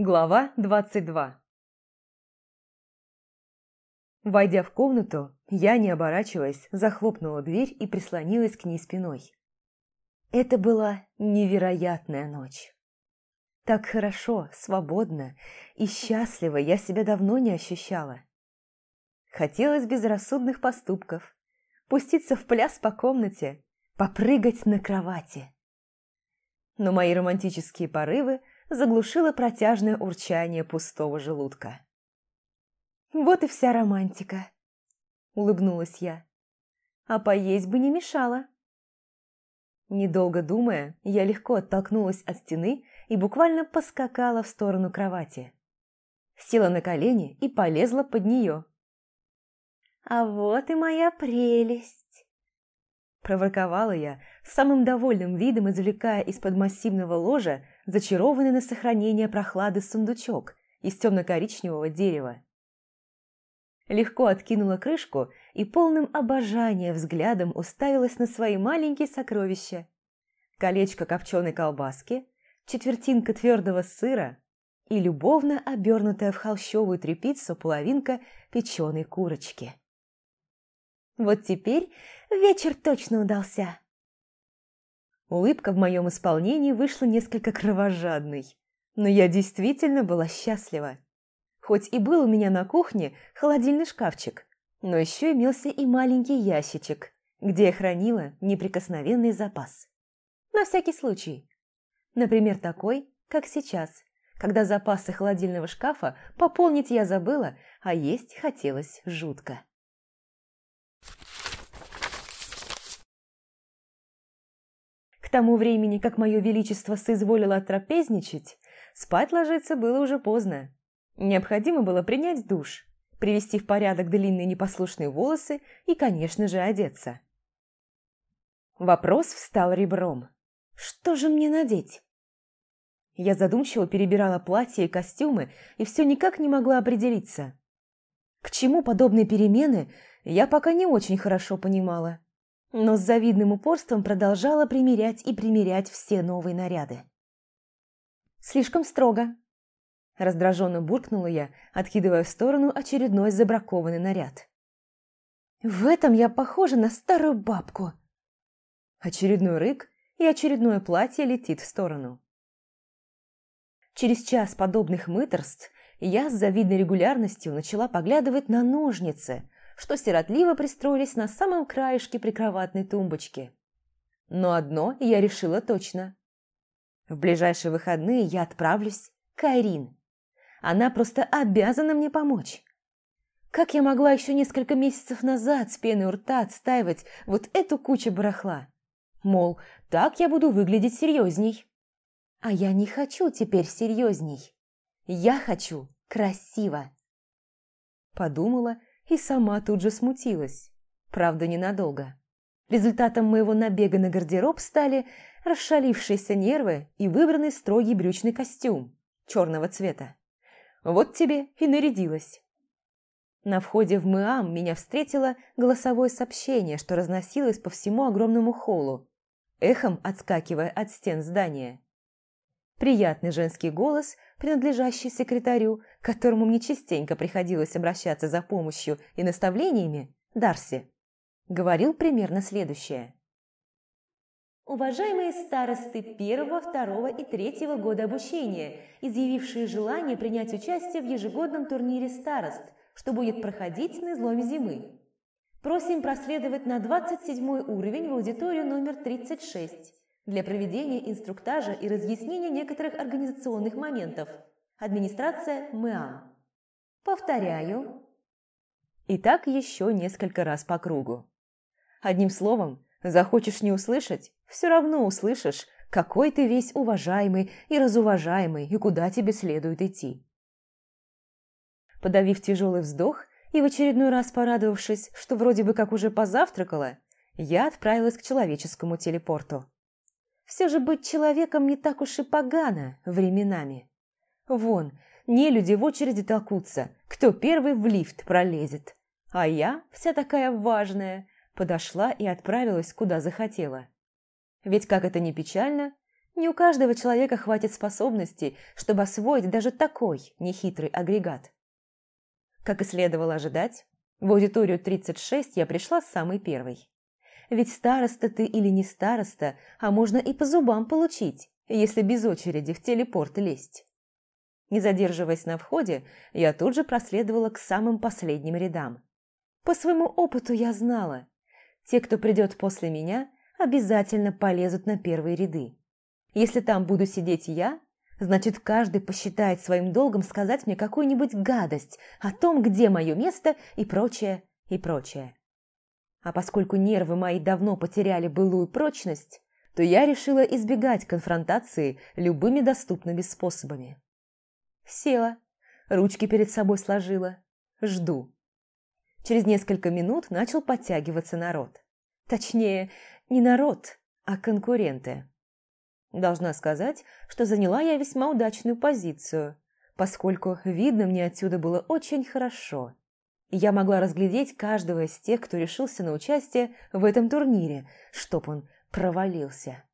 Глава 22 Войдя в комнату, я, не оборачиваясь, захлопнула дверь и прислонилась к ней спиной. Это была невероятная ночь. Так хорошо, свободно и счастливо я себя давно не ощущала. Хотелось безрассудных поступков, пуститься в пляс по комнате, попрыгать на кровати. Но мои романтические порывы – заглушило протяжное урчание пустого желудка. «Вот и вся романтика», – улыбнулась я. «А поесть бы не мешало». Недолго думая, я легко оттолкнулась от стены и буквально поскакала в сторону кровати. Села на колени и полезла под нее. «А вот и моя прелесть!» Проворковала я, самым довольным видом извлекая из-под массивного ложа зачарованный на сохранение прохлады сундучок из темно-коричневого дерева. Легко откинула крышку и полным обожания взглядом уставилась на свои маленькие сокровища. Колечко копченой колбаски, четвертинка твердого сыра и любовно обернутая в холщовую тряпицу половинка печеной курочки. Вот теперь вечер точно удался. Улыбка в моем исполнении вышла несколько кровожадной, но я действительно была счастлива. Хоть и был у меня на кухне холодильный шкафчик, но еще имелся и маленький ящичек, где я хранила неприкосновенный запас. На всякий случай. Например, такой, как сейчас, когда запасы холодильного шкафа пополнить я забыла, а есть хотелось жутко. К тому времени, как мое величество соизволило отрапезничать, спать ложиться было уже поздно. Необходимо было принять душ, привести в порядок длинные непослушные волосы и, конечно же, одеться. Вопрос встал ребром. Что же мне надеть? Я задумчиво перебирала платья и костюмы и все никак не могла определиться. К чему подобные перемены, я пока не очень хорошо понимала но с завидным упорством продолжала примерять и примерять все новые наряды. «Слишком строго», – раздраженно буркнула я, откидывая в сторону очередной забракованный наряд. «В этом я похожа на старую бабку». Очередной рык, и очередное платье летит в сторону. Через час подобных мыторств я с завидной регулярностью начала поглядывать на ножницы, что сиротливо пристроились на самом краешке прикроватной тумбочки. Но одно я решила точно. В ближайшие выходные я отправлюсь к Айрин. Она просто обязана мне помочь. Как я могла еще несколько месяцев назад с пеной у рта отстаивать вот эту кучу барахла? Мол, так я буду выглядеть серьезней. А я не хочу теперь серьезней. Я хочу красиво. Подумала и сама тут же смутилась. Правда, ненадолго. Результатом моего набега на гардероб стали расшалившиеся нервы и выбранный строгий брючный костюм черного цвета. Вот тебе и нарядилась. На входе в МИАМ меня встретило голосовое сообщение, что разносилось по всему огромному холлу, эхом отскакивая от стен здания. Приятный женский голос, принадлежащий секретарю, к которому мне частенько приходилось обращаться за помощью и наставлениями, Дарси, говорил примерно следующее. Уважаемые старосты первого, второго и третьего года обучения, изъявившие желание принять участие в ежегодном турнире старост, что будет проходить на изломе зимы. Просим проследовать на 27 уровень в аудиторию номер 36 для проведения инструктажа и разъяснения некоторых организационных моментов. Администрация МЭА. Повторяю. И так еще несколько раз по кругу. Одним словом, захочешь не услышать, все равно услышишь, какой ты весь уважаемый и разуважаемый, и куда тебе следует идти. Подавив тяжелый вздох и в очередной раз порадовавшись, что вроде бы как уже позавтракала, я отправилась к человеческому телепорту. Все же быть человеком не так уж и погано временами. Вон, не люди в очереди толкутся, кто первый в лифт пролезет. А я, вся такая важная, подошла и отправилась куда захотела. Ведь, как это ни печально, Не у каждого человека хватит способностей, чтобы освоить даже такой нехитрый агрегат. Как и следовало ожидать, в аудиторию 36 я пришла самой первой. Ведь староста ты или не староста, а можно и по зубам получить, если без очереди в телепорт лезть. Не задерживаясь на входе, я тут же проследовала к самым последним рядам. По своему опыту я знала, те, кто придет после меня, обязательно полезут на первые ряды. Если там буду сидеть я, значит, каждый посчитает своим долгом сказать мне какую-нибудь гадость о том, где мое место и прочее, и прочее. А поскольку нервы мои давно потеряли былую прочность, то я решила избегать конфронтации любыми доступными способами. Села, ручки перед собой сложила, жду. Через несколько минут начал подтягиваться народ. Точнее, не народ, а конкуренты. Должна сказать, что заняла я весьма удачную позицию, поскольку видно мне отсюда было очень хорошо. Я могла разглядеть каждого из тех, кто решился на участие в этом турнире, чтоб он провалился.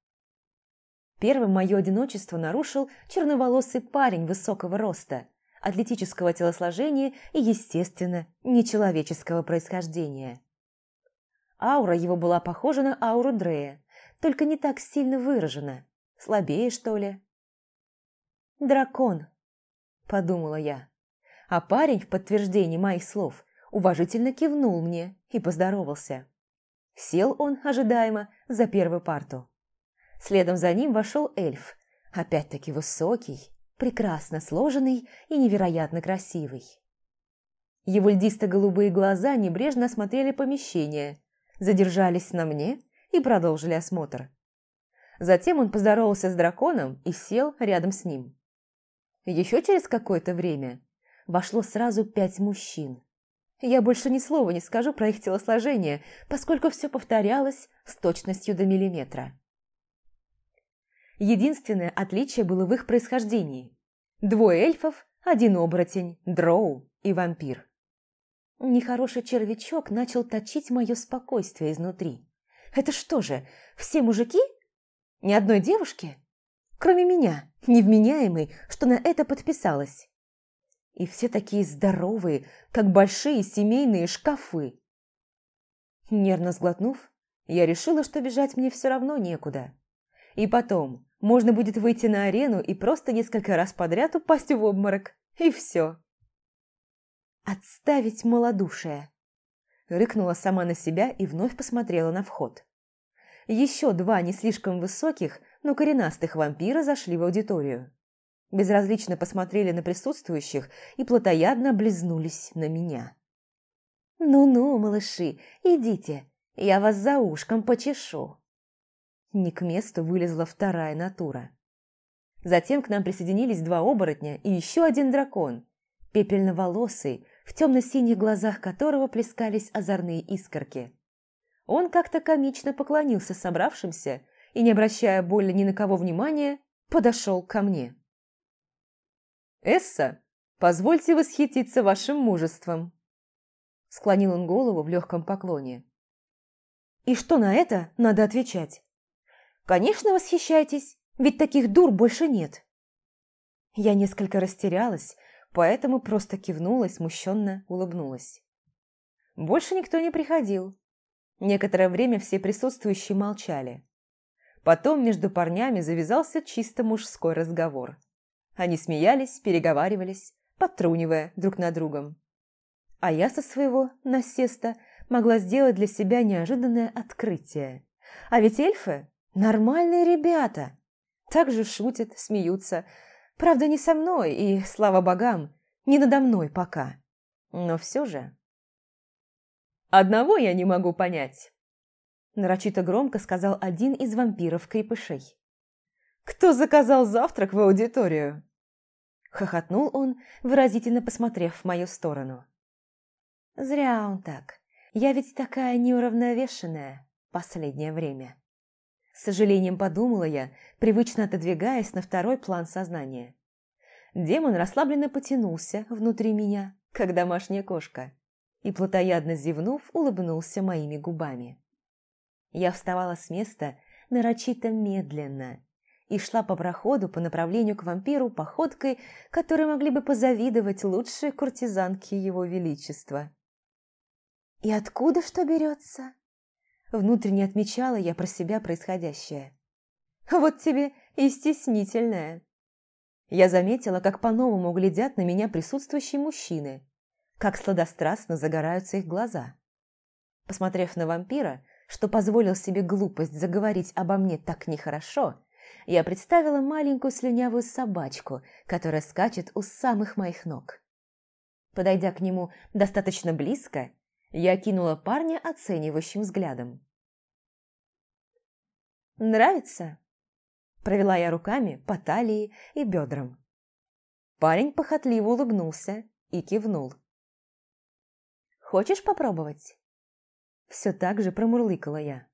Первым мое одиночество нарушил черноволосый парень высокого роста, атлетического телосложения и, естественно, нечеловеческого происхождения. Аура его была похожа на ауру Дрея, только не так сильно выражена, слабее, что ли. «Дракон», – подумала я. А парень в подтверждении моих слов уважительно кивнул мне и поздоровался. Сел он, ожидаемо, за первую парту. Следом за ним вошел эльф, опять-таки высокий, прекрасно сложенный и невероятно красивый. Его льдисто-голубые глаза небрежно осмотрели помещение, задержались на мне и продолжили осмотр. Затем он поздоровался с драконом и сел рядом с ним. Еще через какое-то время вошло сразу пять мужчин. Я больше ни слова не скажу про их телосложение, поскольку все повторялось с точностью до миллиметра. Единственное отличие было в их происхождении. Двое эльфов, один оборотень, дроу и вампир. Нехороший червячок начал точить мое спокойствие изнутри. Это что же, все мужики? Ни одной девушки? Кроме меня, невменяемой, что на это подписалась. И все такие здоровые, как большие семейные шкафы. Нервно сглотнув, я решила, что бежать мне все равно некуда. И потом, можно будет выйти на арену и просто несколько раз подряд упасть в обморок. И все. «Отставить малодушие!» Рыкнула сама на себя и вновь посмотрела на вход. Еще два не слишком высоких, но коренастых вампира зашли в аудиторию. Безразлично посмотрели на присутствующих и плотоядно облизнулись на меня. «Ну-ну, малыши, идите, я вас за ушком почешу». Не к месту вылезла вторая натура. Затем к нам присоединились два оборотня и еще один дракон, пепельноволосый, в темно-синих глазах которого плескались озорные искорки. Он как-то комично поклонился собравшимся и, не обращая более ни на кого внимания, подошел ко мне. «Эсса, позвольте восхититься вашим мужеством!» Склонил он голову в легком поклоне. «И что на это надо отвечать?» «Конечно, восхищайтесь, ведь таких дур больше нет!» Я несколько растерялась, поэтому просто кивнула и смущенно улыбнулась. Больше никто не приходил. Некоторое время все присутствующие молчали. Потом между парнями завязался чисто мужской разговор. Они смеялись, переговаривались, подтрунивая друг над другом. А я со своего насеста могла сделать для себя неожиданное открытие. А ведь эльфы – нормальные ребята. Так же шутят, смеются, Правда, не со мной и, слава богам, не надо мной пока. Но все же... «Одного я не могу понять», – нарочито громко сказал один из вампиров-крепышей. «Кто заказал завтрак в аудиторию?» Хохотнул он, выразительно посмотрев в мою сторону. «Зря он так. Я ведь такая неуравновешенная последнее время». С сожалением подумала я, привычно отодвигаясь на второй план сознания. Демон расслабленно потянулся внутри меня, как домашняя кошка, и, плотоядно зевнув, улыбнулся моими губами. Я вставала с места нарочито медленно, и шла по проходу по направлению к вампиру походкой, которой могли бы позавидовать лучшие куртизанки его величества. «И откуда что берется?» Внутренне отмечала я про себя происходящее. «Вот тебе и стеснительная!» Я заметила, как по-новому глядят на меня присутствующие мужчины, как сладострастно загораются их глаза. Посмотрев на вампира, что позволил себе глупость заговорить обо мне так нехорошо, я представила маленькую слюнявую собачку, которая скачет у самых моих ног. Подойдя к нему достаточно близко, я кинула парня оценивающим взглядом. «Нравится?» Провела я руками по талии и бедрам. Парень похотливо улыбнулся и кивнул. «Хочешь попробовать?» Все так же промурлыкала я.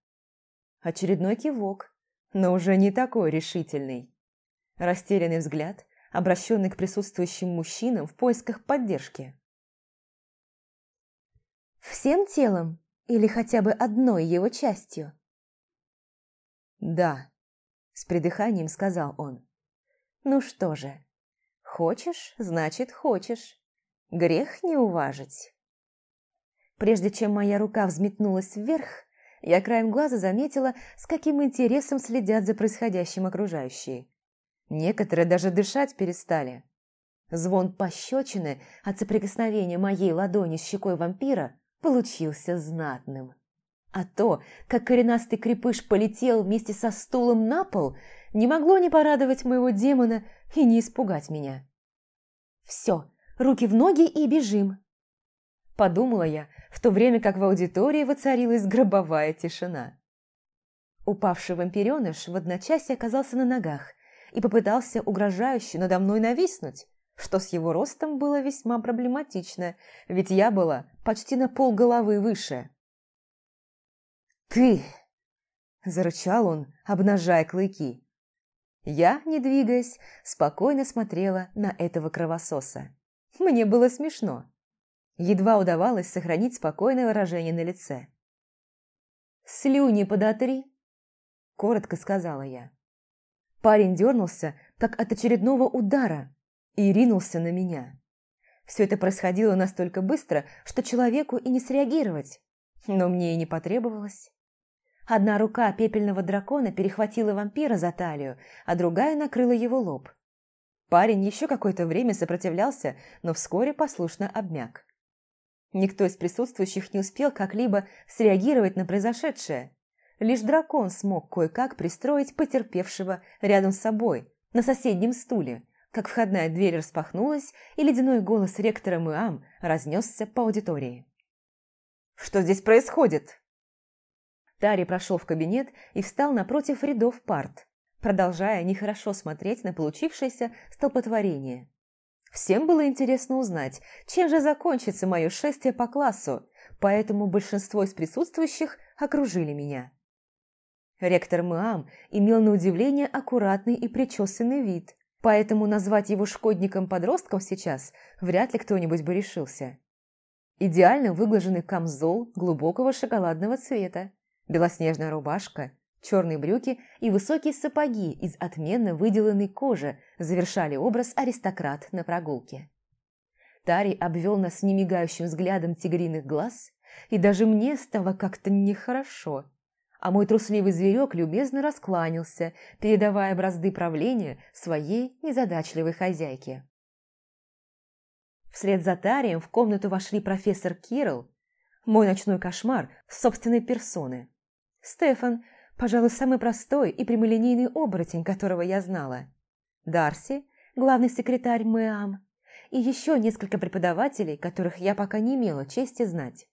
Очередной кивок, но уже не такой решительный. Растерянный взгляд, обращенный к присутствующим мужчинам в поисках поддержки. «Всем телом или хотя бы одной его частью?» «Да», – с придыханием сказал он. «Ну что же, хочешь, значит хочешь. Грех не уважить». Прежде чем моя рука взметнулась вверх, я краем глаза заметила, с каким интересом следят за происходящим окружающие. Некоторые даже дышать перестали. Звон пощечины от соприкосновения моей ладони с щекой вампира получился знатным. А то, как коренастый крепыш полетел вместе со стулом на пол, не могло не порадовать моего демона и не испугать меня. «Все, руки в ноги и бежим!» Подумала я, в то время как в аудитории воцарилась гробовая тишина. Упавший вампиреныш в одночасье оказался на ногах и попытался угрожающе надо мной нависнуть, что с его ростом было весьма проблематично, ведь я была почти на пол головы выше. «Ты!» – зарычал он, обнажая клыки. Я, не двигаясь, спокойно смотрела на этого кровососа. Мне было смешно. Едва удавалось сохранить спокойное выражение на лице. «Слюни подотри!» – коротко сказала я. Парень дернулся, как от очередного удара, и ринулся на меня. Все это происходило настолько быстро, что человеку и не среагировать, но мне и не потребовалось. Одна рука пепельного дракона перехватила вампира за талию, а другая накрыла его лоб. Парень еще какое-то время сопротивлялся, но вскоре послушно обмяк. Никто из присутствующих не успел как-либо среагировать на произошедшее. Лишь дракон смог кое-как пристроить потерпевшего рядом с собой, на соседнем стуле, как входная дверь распахнулась, и ледяной голос ректора Муам разнесся по аудитории. «Что здесь происходит?» Тари прошел в кабинет и встал напротив рядов парт, продолжая нехорошо смотреть на получившееся столпотворение. Всем было интересно узнать, чем же закончится мое шествие по классу, поэтому большинство из присутствующих окружили меня. Ректор Муам имел на удивление аккуратный и причесанный вид, поэтому назвать его шкодником-подростком сейчас вряд ли кто-нибудь бы решился. Идеально выглаженный камзол глубокого шоколадного цвета, белоснежная рубашка Черные брюки и высокие сапоги из отменно выделанной кожи завершали образ аристократ на прогулке. Тари обвел нас немигающим взглядом тигриных глаз, и даже мне стало как-то нехорошо. А мой трусливый зверек любезно раскланялся, передавая бразды правления своей незадачливой хозяйке. Вслед за Тарием в комнату вошли профессор Кирилл, мой ночной кошмар собственной персоны, Стефан, Пожалуй, самый простой и прямолинейный оборотень, которого я знала. Дарси, главный секретарь МЭАМ, и еще несколько преподавателей, которых я пока не имела чести знать.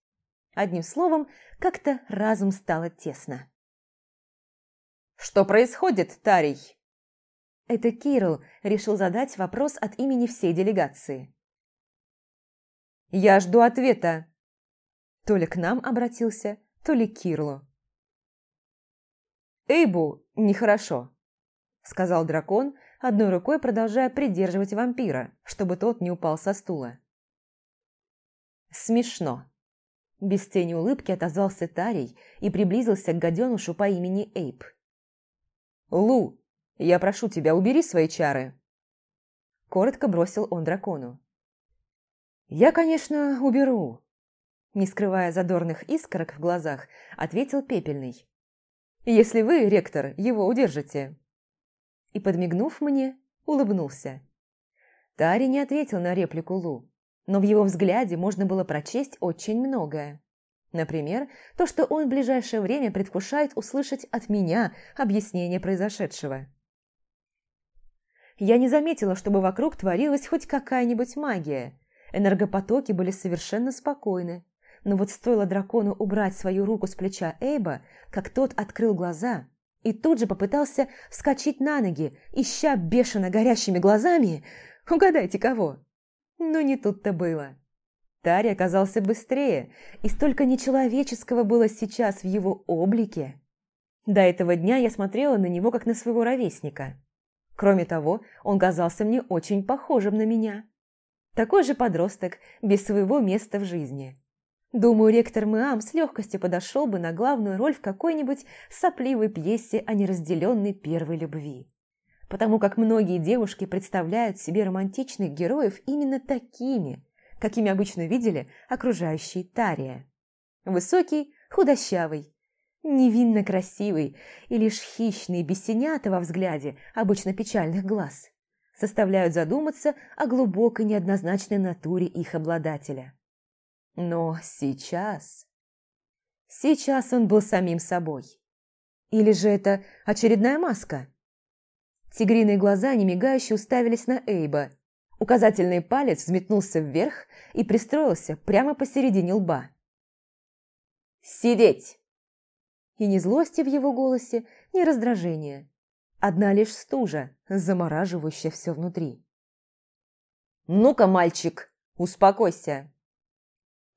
Одним словом, как-то разум стало тесно. «Что происходит, Тарий?» Это Кирилл решил задать вопрос от имени всей делегации. «Я жду ответа». То ли к нам обратился, то ли к Кирлу. «Эйбу нехорошо», – сказал дракон, одной рукой продолжая придерживать вампира, чтобы тот не упал со стула. «Смешно». Без тени улыбки отозвался Тарий и приблизился к гаденушу по имени Эйб. «Лу, Я прошу тебя, убери свои чары!» Коротко бросил он дракону. «Я, конечно, уберу», не скрывая задорных искорок в глазах, ответил Пепельный. «Если вы, ректор, его удержите». И, подмигнув мне, улыбнулся. Тари не ответил на реплику Лу, но в его взгляде можно было прочесть очень многое. Например, то, что он в ближайшее время предвкушает услышать от меня объяснение произошедшего. Я не заметила, чтобы вокруг творилась хоть какая-нибудь магия. Энергопотоки были совершенно спокойны. Но вот стоило дракону убрать свою руку с плеча Эйба, как тот открыл глаза и тут же попытался вскочить на ноги, ища бешено горящими глазами. Угадайте, кого? Но не тут-то было. Тари оказался быстрее, и столько нечеловеческого было сейчас в его облике. До этого дня я смотрела на него, как на своего ровесника. Кроме того, он казался мне очень похожим на меня. Такой же подросток, без своего места в жизни. Думаю, ректор Мэам с легкостью подошел бы на главную роль в какой-нибудь сопливой пьесе о неразделенной первой любви. Потому как многие девушки представляют себе романтичных героев именно такими, какими обычно видели окружающие Тария. Высокий, худощавый, невинно красивый и лишь хищные бесенята во взгляде обычно печальных глаз заставляют задуматься о глубокой неоднозначной натуре их обладателя. Но сейчас... Сейчас он был самим собой. Или же это очередная маска? Тигриные глаза немигающе уставились на Эйба. Указательный палец взметнулся вверх и пристроился прямо посередине лба. «Сидеть!» И ни злости в его голосе, ни раздражения. Одна лишь стужа, замораживающая все внутри. «Ну-ка, мальчик, успокойся!»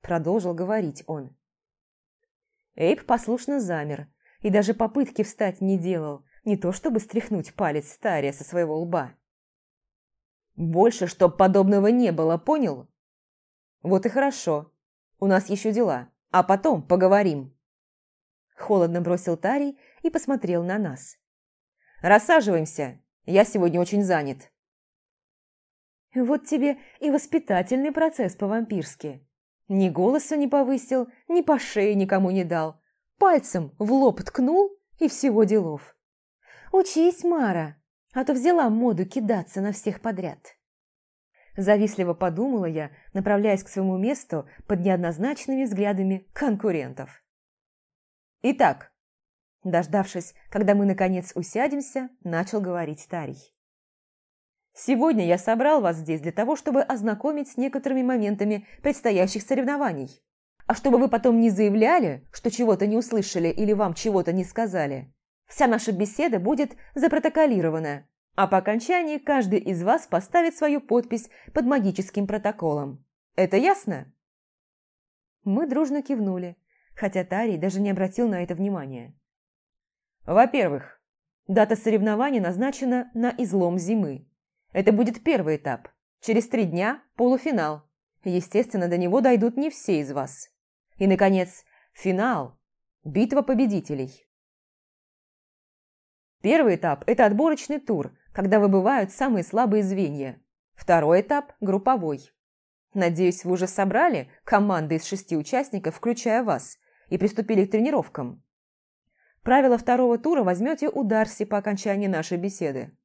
Продолжил говорить он. Эйб послушно замер и даже попытки встать не делал, не то чтобы стряхнуть палец Стария со своего лба. «Больше, чтоб подобного не было, понял?» «Вот и хорошо. У нас еще дела, а потом поговорим». Холодно бросил Тарий и посмотрел на нас. «Рассаживаемся. Я сегодня очень занят». «Вот тебе и воспитательный процесс по-вампирски», ни голоса не повысил, ни по шее никому не дал. Пальцем в лоб ткнул и всего делов. «Учись, Мара, а то взяла моду кидаться на всех подряд». Завистливо подумала я, направляясь к своему месту под неоднозначными взглядами конкурентов. «Итак», дождавшись, когда мы наконец усядемся, начал говорить Тарий. Сегодня я собрал вас здесь для того, чтобы ознакомить с некоторыми моментами предстоящих соревнований. А чтобы вы потом не заявляли, что чего-то не услышали или вам чего-то не сказали. Вся наша беседа будет запротоколирована, а по окончании каждый из вас поставит свою подпись под магическим протоколом. Это ясно? Мы дружно кивнули, хотя Тарий даже не обратил на это внимания. Во-первых, дата соревнований назначена на излом зимы. Это будет первый этап. Через три дня – полуфинал. Естественно, до него дойдут не все из вас. И, наконец, финал – битва победителей. Первый этап – это отборочный тур, когда выбывают самые слабые звенья. Второй этап – групповой. Надеюсь, вы уже собрали команды из шести участников, включая вас, и приступили к тренировкам. Правила второго тура возьмете у Дарси по окончании нашей беседы.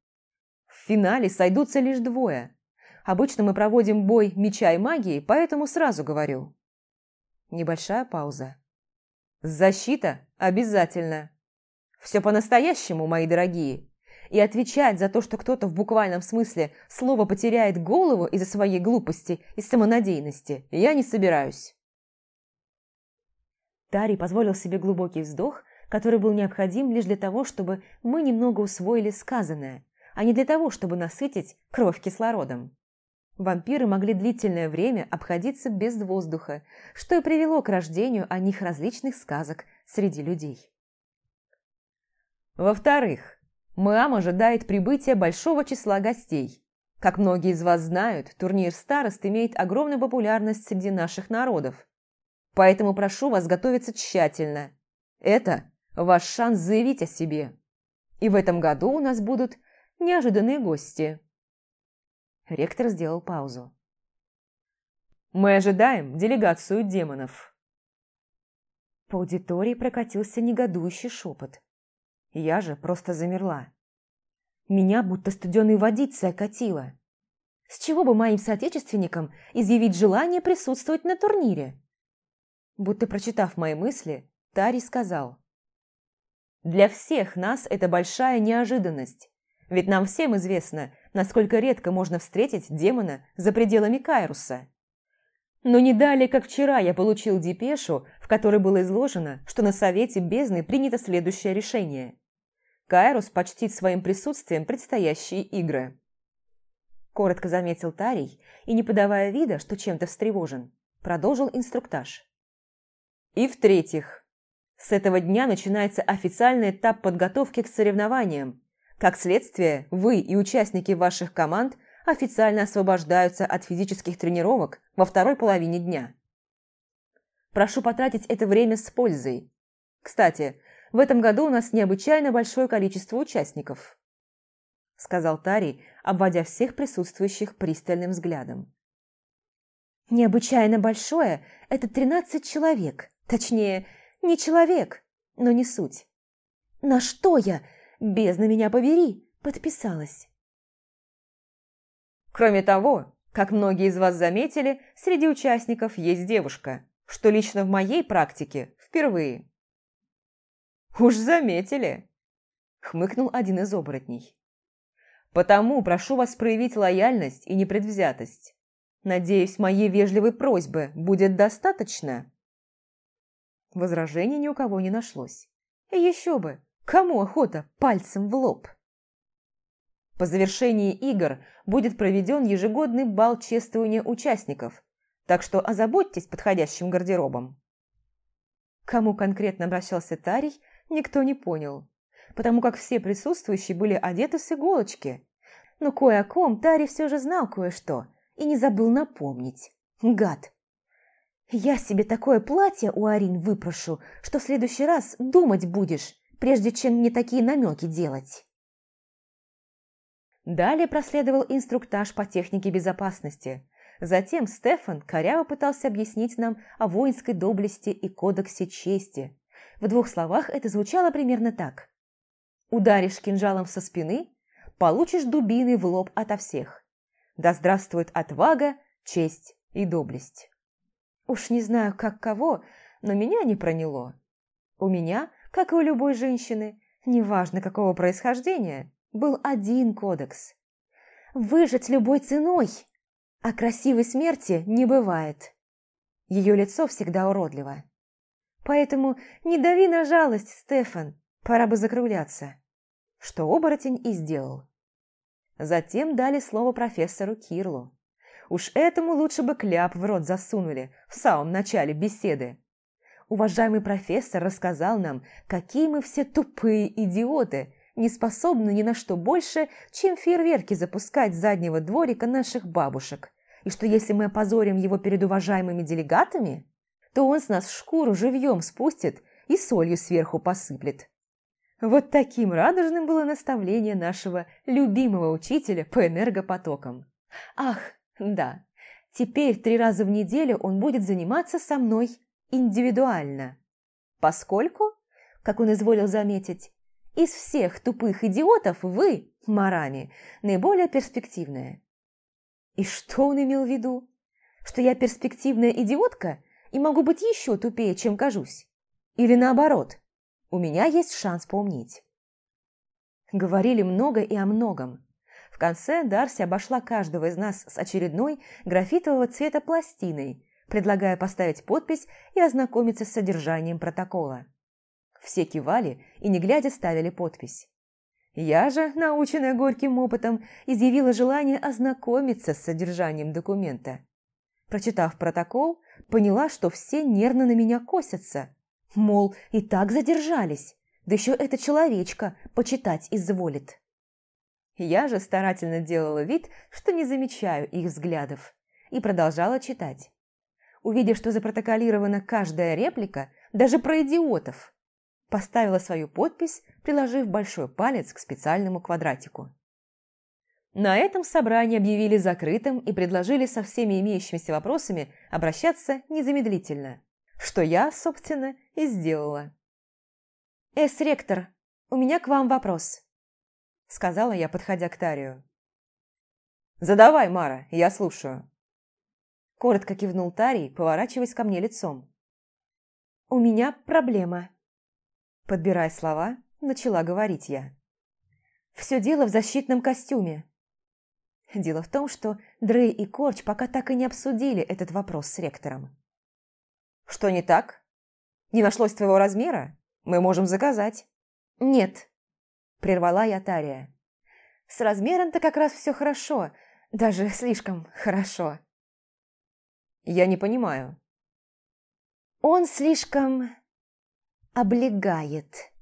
В финале сойдутся лишь двое. Обычно мы проводим бой меча и магии, поэтому сразу говорю. Небольшая пауза. Защита обязательно. Все по-настоящему, мои дорогие. И отвечать за то, что кто-то в буквальном смысле слово потеряет голову из-за своей глупости и самонадеянности, я не собираюсь. Тари позволил себе глубокий вздох, который был необходим лишь для того, чтобы мы немного усвоили сказанное, а не для того, чтобы насытить кровь кислородом. Вампиры могли длительное время обходиться без воздуха, что и привело к рождению о них различных сказок среди людей. Во-вторых, Мэам ожидает прибытия большого числа гостей. Как многие из вас знают, турнир старост имеет огромную популярность среди наших народов. Поэтому прошу вас готовиться тщательно. Это ваш шанс заявить о себе. И в этом году у нас будут неожиданные гости». Ректор сделал паузу. «Мы ожидаем делегацию демонов». По аудитории прокатился негодующий шепот. Я же просто замерла. Меня будто студеной водицей окатило. С чего бы моим соотечественникам изъявить желание присутствовать на турнире? Будто прочитав мои мысли, Тари сказал. «Для всех нас это большая неожиданность, ведь нам всем известно, насколько редко можно встретить демона за пределами Кайруса. Но не далее, как вчера, я получил депешу, в которой было изложено, что на Совете Бездны принято следующее решение. Кайрус почтит своим присутствием предстоящие игры. Коротко заметил Тарий и, не подавая вида, что чем-то встревожен, продолжил инструктаж. И в-третьих, с этого дня начинается официальный этап подготовки к соревнованиям. Как следствие, вы и участники ваших команд официально освобождаются от физических тренировок во второй половине дня. Прошу потратить это время с пользой. Кстати, в этом году у нас необычайно большое количество участников», – сказал Тари, обводя всех присутствующих пристальным взглядом. «Необычайно большое – это тринадцать человек. Точнее, не человек, но не суть. На что я, бездна меня побери, подписалась?» Кроме того, как многие из вас заметили, среди участников есть девушка, что лично в моей практике впервые. «Уж заметили!» – хмыкнул один из оборотней. «Потому прошу вас проявить лояльность и непредвзятость. Надеюсь, моей вежливой просьбы будет достаточно?» Возражений ни у кого не нашлось. Еще бы! Кому охота пальцем в лоб? По завершении игр будет проведен ежегодный бал чествования участников, так что озаботьтесь подходящим гардеробом. Кому конкретно обращался Тарий, никто не понял, потому как все присутствующие были одеты с иголочки. Но кое о ком Тари все же знал кое-что и не забыл напомнить. Гад! Я себе такое платье у Арин выпрошу, что в следующий раз думать будешь, прежде чем мне такие намеки делать. Далее проследовал инструктаж по технике безопасности. Затем Стефан коряво пытался объяснить нам о воинской доблести и кодексе чести, в двух словах это звучало примерно так. Ударишь кинжалом со спины, получишь дубины в лоб ото всех. Да здравствует отвага, честь и доблесть. Уж не знаю, как кого, но меня не проняло. У меня, как и у любой женщины, неважно какого происхождения, был один кодекс. Выжить любой ценой, а красивой смерти не бывает. Ее лицо всегда уродливо. Поэтому не дави на жалость, Стефан, пора бы закругляться. Что оборотень и сделал. Затем дали слово профессору Кирлу. Уж этому лучше бы кляп в рот засунули в самом начале беседы. Уважаемый профессор рассказал нам, какие мы все тупые идиоты, не способны ни на что больше, чем фейерверки запускать с заднего дворика наших бабушек, и что если мы опозорим его перед уважаемыми делегатами, то он с нас шкуру живьем спустит и солью сверху посыплет. Вот таким радужным было наставление нашего любимого учителя по энергопотокам. Ах, да, теперь три раза в неделю он будет заниматься со мной индивидуально. Поскольку, как он изволил заметить, из всех тупых идиотов вы, Марами, наиболее перспективная. И что он имел в виду? Что я перспективная идиотка и могу быть еще тупее, чем кажусь. Или наоборот, у меня есть шанс поумнеть. Говорили много и о многом. В конце Дарси обошла каждого из нас с очередной графитового цвета пластиной, предлагая поставить подпись и ознакомиться с содержанием протокола. Все кивали и, не глядя, ставили подпись. Я же, наученная горьким опытом, изъявила желание ознакомиться с содержанием документа. Прочитав протокол, поняла, что все нервно на меня косятся. Мол, и так задержались, да еще эта человечка почитать изволит. Я же старательно делала вид, что не замечаю их взглядов, и продолжала читать. Увидев, что запротоколирована каждая реплика, даже про идиотов, поставила свою подпись, приложив большой палец к специальному квадратику. На этом собрание объявили закрытым и предложили со всеми имеющимися вопросами обращаться незамедлительно, что я, собственно, и сделала. «Эс-ректор, у меня к вам вопрос», – сказала я, подходя к Тарию. «Задавай, Мара, я слушаю». Коротко кивнул Тарий, поворачиваясь ко мне лицом. «У меня проблема». Подбирая слова, начала говорить я. «Все дело в защитном костюме». Дело в том, что Дрей и Корч пока так и не обсудили этот вопрос с ректором. «Что не так? Не нашлось твоего размера? Мы можем заказать». «Нет», – прервала я Тария. «С размером-то как раз все хорошо, даже слишком хорошо». «Я не понимаю». «Он слишком облегает».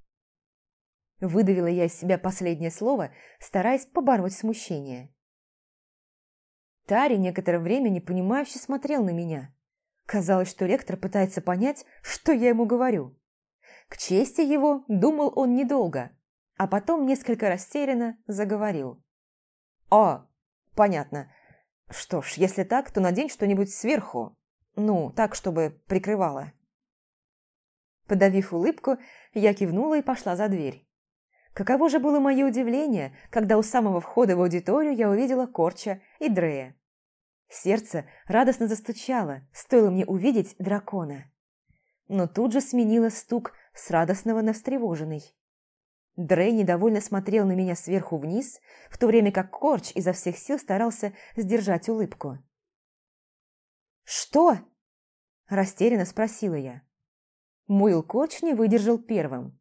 Выдавила я из себя последнее слово, стараясь побороть смущение. Тари некоторое время непонимающе смотрел на меня. Казалось, что ректор пытается понять, что я ему говорю. К чести его, думал он недолго, а потом несколько растерянно заговорил. «О, понятно. Что ж, если так, то надень что-нибудь сверху. Ну, так, чтобы прикрывало». Подавив улыбку, я кивнула и пошла за дверь. Каково же было мое удивление, когда у самого входа в аудиторию я увидела Корча и Дрея. Сердце радостно застучало, стоило мне увидеть дракона. Но тут же сменило стук с радостного на встревоженный. Дрей недовольно смотрел на меня сверху вниз, в то время как Корч изо всех сил старался сдержать улыбку. «Что?» – растерянно спросила я. Муил Корч не выдержал первым.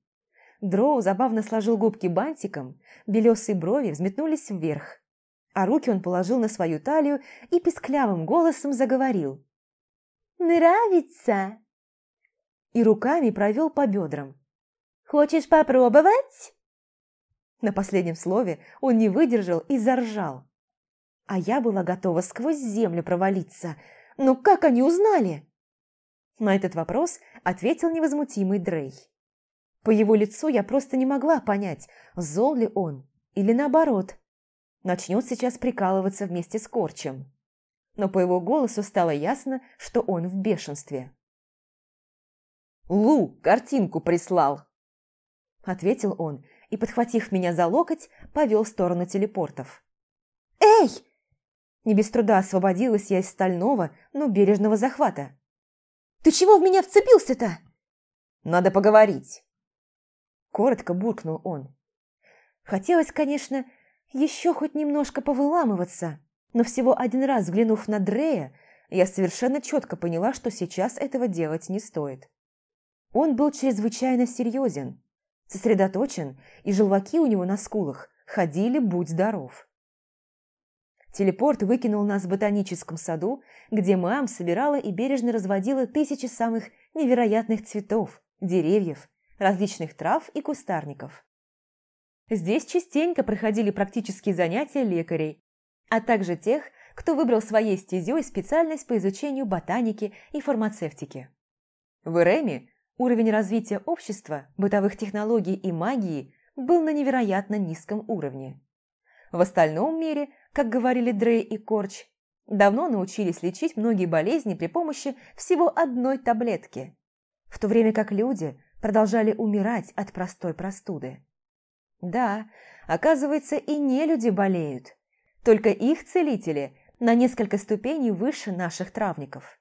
Дроу забавно сложил губки бантиком, белесые брови взметнулись вверх, а руки он положил на свою талию и писклявым голосом заговорил. «Нравится?» И руками провел по бедрам. «Хочешь попробовать?» На последнем слове он не выдержал и заржал. А я была готова сквозь землю провалиться. Но как они узнали? На этот вопрос ответил невозмутимый Дрей. По его лицу я просто не могла понять, зол ли он или наоборот. Начнет сейчас прикалываться вместе с Корчем. Но по его голосу стало ясно, что он в бешенстве. «Лу картинку прислал!» Ответил он и, подхватив меня за локоть, повел в сторону телепортов. «Эй!» Не без труда освободилась я из стального, но бережного захвата. «Ты чего в меня вцепился-то?» «Надо поговорить!» Коротко буркнул он. Хотелось, конечно, еще хоть немножко повыламываться, но всего один раз взглянув на Дрея, я совершенно четко поняла, что сейчас этого делать не стоит. Он был чрезвычайно серьезен, сосредоточен, и желваки у него на скулах ходили «будь здоров». Телепорт выкинул нас в ботаническом саду, где мам собирала и бережно разводила тысячи самых невероятных цветов, деревьев различных трав и кустарников. Здесь частенько проходили практические занятия лекарей, а также тех, кто выбрал своей стезей специальность по изучению ботаники и фармацевтики. В Иреме уровень развития общества, бытовых технологий и магии был на невероятно низком уровне. В остальном мире, как говорили Дрей и Корч, давно научились лечить многие болезни при помощи всего одной таблетки, в то время как люди продолжали умирать от простой простуды. Да, оказывается, и не люди болеют, только их целители на несколько ступеней выше наших травников.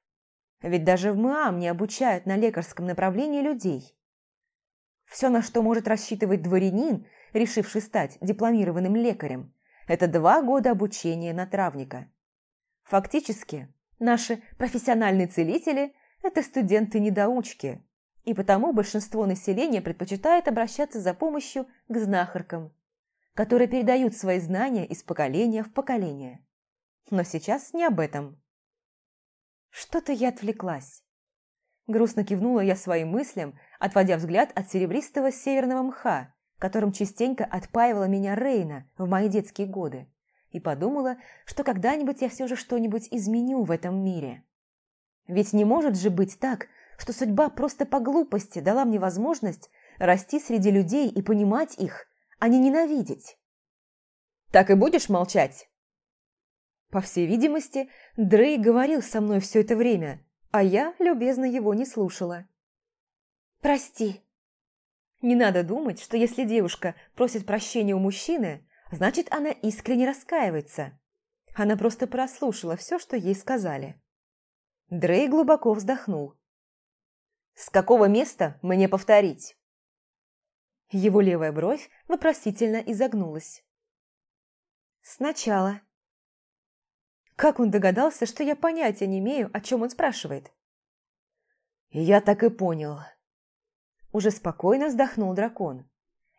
Ведь даже в МААМ не обучают на лекарском направлении людей. Все, на что может рассчитывать дворянин, решивший стать дипломированным лекарем, это два года обучения на травника. Фактически, наши профессиональные целители – это студенты-недоучки, и потому большинство населения предпочитает обращаться за помощью к знахаркам, которые передают свои знания из поколения в поколение. Но сейчас не об этом. Что-то я отвлеклась. Грустно кивнула я своим мыслям, отводя взгляд от серебристого северного мха, которым частенько отпаивала меня Рейна в мои детские годы, и подумала, что когда-нибудь я все же что-нибудь изменю в этом мире. Ведь не может же быть так, что судьба просто по глупости дала мне возможность расти среди людей и понимать их, а не ненавидеть. Так и будешь молчать?» По всей видимости, Дрей говорил со мной все это время, а я любезно его не слушала. «Прости». Не надо думать, что если девушка просит прощения у мужчины, значит, она искренне раскаивается. Она просто прослушала все, что ей сказали. Дрей глубоко вздохнул. «С какого места мне повторить?» Его левая бровь вопросительно изогнулась. «Сначала». Как он догадался, что я понятия не имею, о чем он спрашивает? «Я так и понял». Уже спокойно вздохнул дракон.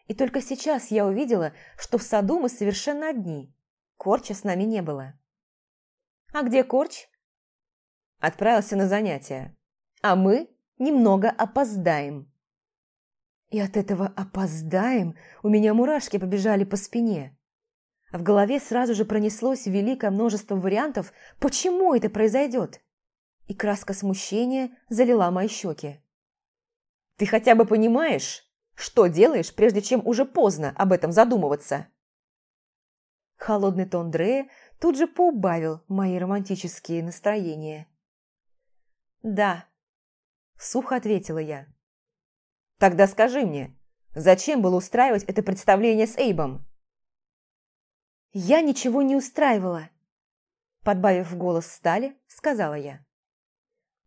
И только сейчас я увидела, что в саду мы совершенно одни. Корча с нами не было. «А где Корч?» Отправился на занятия. «А мы немного опоздаем». И от этого «опоздаем» у меня мурашки побежали по спине. В голове сразу же пронеслось великое множество вариантов, почему это произойдет. И краска смущения залила мои щеки. «Ты хотя бы понимаешь, что делаешь, прежде чем уже поздно об этом задумываться?» Холодный тон Дрея тут же поубавил мои романтические настроения. «Да», – сухо ответила я. «Тогда скажи мне, зачем было устраивать это представление с Эйбом?» «Я ничего не устраивала», – подбавив голос стали, сказала я.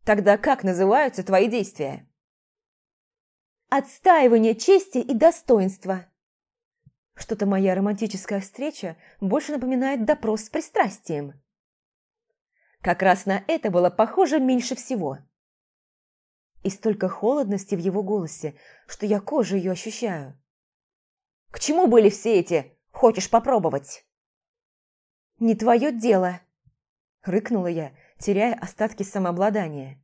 «Тогда как называются твои действия?» «Отстаивание чести и достоинства». Что-то моя романтическая встреча больше напоминает допрос с пристрастием. Как раз на это было похоже меньше всего. И столько холодности в его голосе, что я кожей ее ощущаю. «К чему были все эти «хочешь попробовать»?» «Не твое дело!» – рыкнула я, теряя остатки самообладания.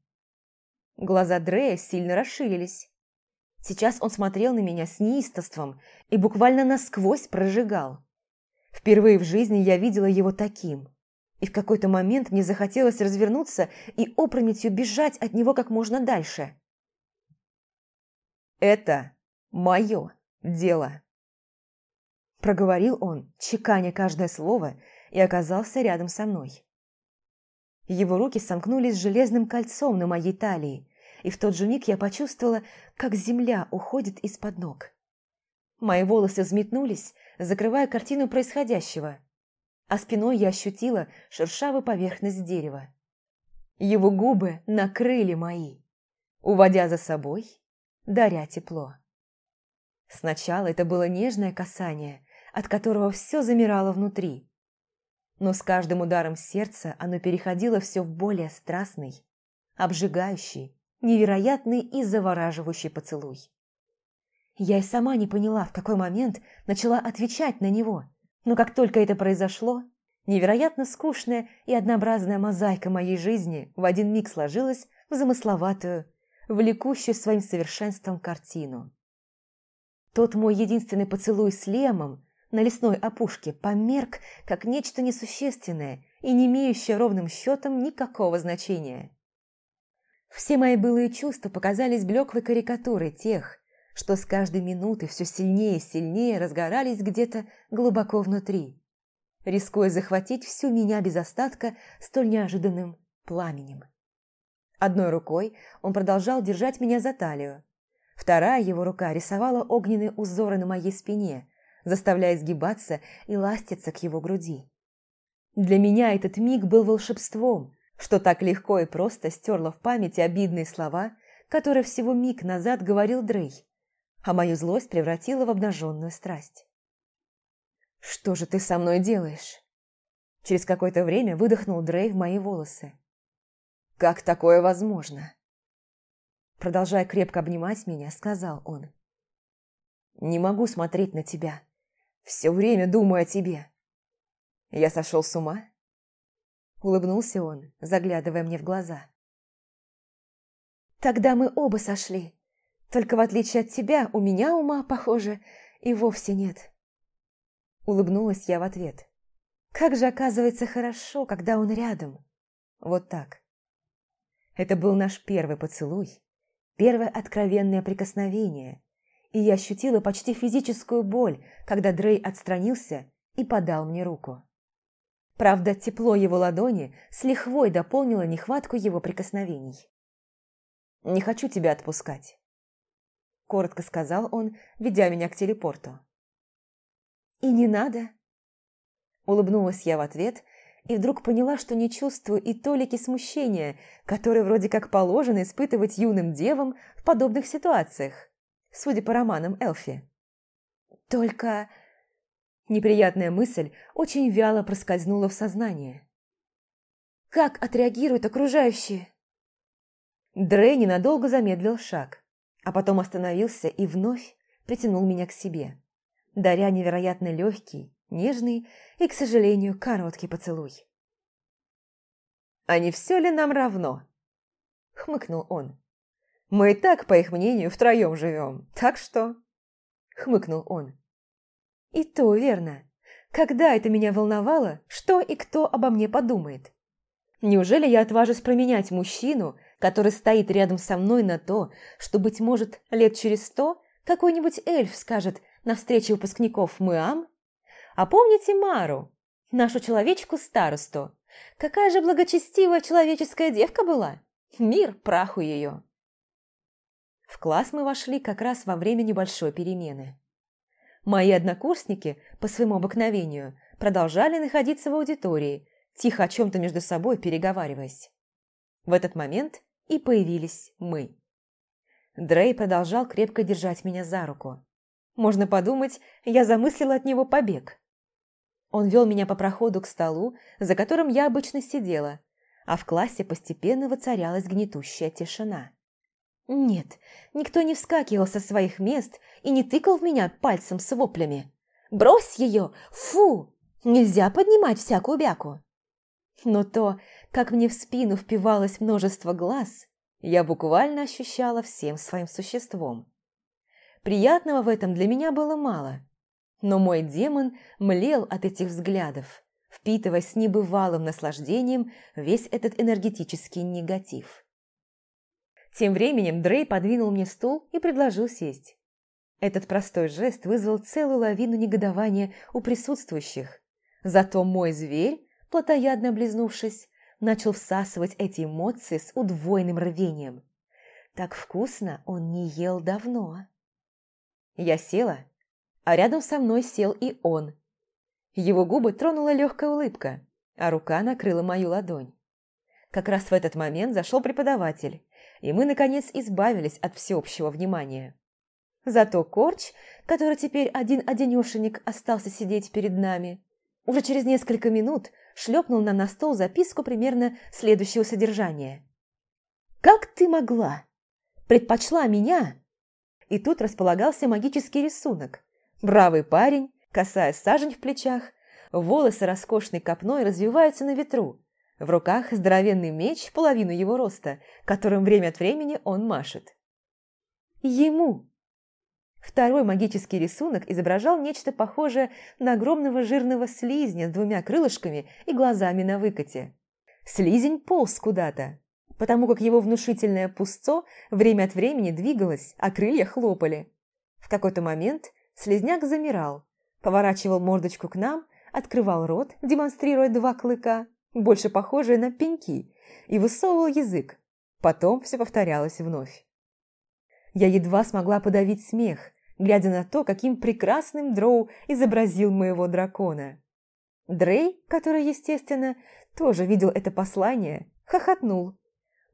Глаза Дрея сильно расширились. Сейчас он смотрел на меня с неистовством и буквально насквозь прожигал. Впервые в жизни я видела его таким. И в какой-то момент мне захотелось развернуться и опрометью бежать от него как можно дальше. «Это мое дело», – проговорил он, чеканя каждое слово – и оказался рядом со мной. Его руки сомкнулись железным кольцом на моей талии, и в тот же миг я почувствовала, как земля уходит из-под ног. Мои волосы взметнулись, закрывая картину происходящего, а спиной я ощутила шершавую поверхность дерева. Его губы накрыли мои, уводя за собой, даря тепло. Сначала это было нежное касание, от которого все замирало внутри, но с каждым ударом сердца оно переходило все в более страстный, обжигающий, невероятный и завораживающий поцелуй. Я и сама не поняла, в какой момент начала отвечать на него, но как только это произошло, невероятно скучная и однообразная мозаика моей жизни в один миг сложилась в замысловатую, влекущую своим совершенством картину. Тот мой единственный поцелуй с Лемом на лесной опушке померк как нечто несущественное и не имеющее ровным счетом никакого значения. Все мои былые чувства показались блеклой карикатурой тех, что с каждой минуты все сильнее и сильнее разгорались где-то глубоко внутри, рискуя захватить всю меня без остатка столь неожиданным пламенем. Одной рукой он продолжал держать меня за талию, вторая его рука рисовала огненные узоры на моей спине, заставляя сгибаться и ластиться к его груди. Для меня этот миг был волшебством, что так легко и просто стерло в памяти обидные слова, которые всего миг назад говорил Дрей, а мою злость превратила в обнаженную страсть. «Что же ты со мной делаешь?» Через какое-то время выдохнул Дрей в мои волосы. «Как такое возможно?» Продолжая крепко обнимать меня, сказал он. «Не могу смотреть на тебя. Все время думаю о тебе. Я сошел с ума? Улыбнулся он, заглядывая мне в глаза. Тогда мы оба сошли. Только в отличие от тебя, у меня ума, похоже, и вовсе нет. Улыбнулась я в ответ. Как же оказывается хорошо, когда он рядом. Вот так. Это был наш первый поцелуй, первое откровенное прикосновение, и я ощутила почти физическую боль, когда Дрей отстранился и подал мне руку. Правда, тепло его ладони с лихвой дополнило нехватку его прикосновений. «Не хочу тебя отпускать», – коротко сказал он, ведя меня к телепорту. «И не надо», – улыбнулась я в ответ и вдруг поняла, что не чувствую и толики смущения, которые вроде как положено испытывать юным девам в подобных ситуациях, судя по романам Элфи. Только неприятная мысль очень вяло проскользнула в сознание. Как отреагируют окружающие? Дрей ненадолго замедлил шаг, а потом остановился и вновь притянул меня к себе, даря невероятно легкий, нежный и, к сожалению, короткий поцелуй. «А не все ли нам равно?» – хмыкнул он. «Мы и так, по их мнению, втроем живем, так что...» – хмыкнул он. «И то верно. Когда это меня волновало, что и кто обо мне подумает? Неужели я отважусь променять мужчину, который стоит рядом со мной на то, что, быть может, лет через сто какой-нибудь эльф скажет на встрече выпускников Муам а помните Мару, нашу человечку-старосту? Какая же благочестивая человеческая девка была? Мир праху ее. В класс мы вошли как раз во время небольшой перемены. Мои однокурсники, по своему обыкновению, продолжали находиться в аудитории, тихо о чем-то между собой переговариваясь. В этот момент и появились мы. Дрей продолжал крепко держать меня за руку. Можно подумать, я замыслила от него побег. Он вел меня по проходу к столу, за которым я обычно сидела, а в классе постепенно воцарялась гнетущая тишина. Нет, никто не вскакивал со своих мест и не тыкал в меня пальцем с воплями. «Брось ее! Фу! Нельзя поднимать всякую бяку!» Но то, как мне в спину впивалось множество глаз, я буквально ощущала всем своим существом. Приятного в этом для меня было мало – но мой демон млел от этих взглядов, впитывая с небывалым наслаждением весь этот энергетический негатив. Тем временем Дрей подвинул мне стул и предложил сесть. Этот простой жест вызвал целую лавину негодования у присутствующих. Зато мой зверь, плотоядно облизнувшись, начал всасывать эти эмоции с удвоенным рвением. Так вкусно он не ел давно. Я села а рядом со мной сел и он. Его губы тронула легкая улыбка, а рука накрыла мою ладонь. Как раз в этот момент зашел преподаватель, и мы, наконец, избавились от всеобщего внимания. Зато Корч, который теперь один-одинешенек остался сидеть перед нами, уже через несколько минут шлепнул нам на стол записку примерно следующего содержания. «Как ты могла? Предпочла меня?» И тут располагался магический рисунок, Бравый парень, косая сажень в плечах, волосы роскошной копной развиваются на ветру. В руках здоровенный меч, половину его роста, которым время от времени он машет. Ему. Второй магический рисунок изображал нечто похожее на огромного жирного слизня с двумя крылышками и глазами на выкате. Слизень полз куда-то, потому как его внушительное пусто время от времени двигалось, а крылья хлопали. В какой-то момент Слизняк замирал, поворачивал мордочку к нам, открывал рот, демонстрируя два клыка, больше похожие на пеньки, и высовывал язык. Потом все повторялось вновь. Я едва смогла подавить смех, глядя на то, каким прекрасным дроу изобразил моего дракона. Дрей, который, естественно, тоже видел это послание, хохотнул.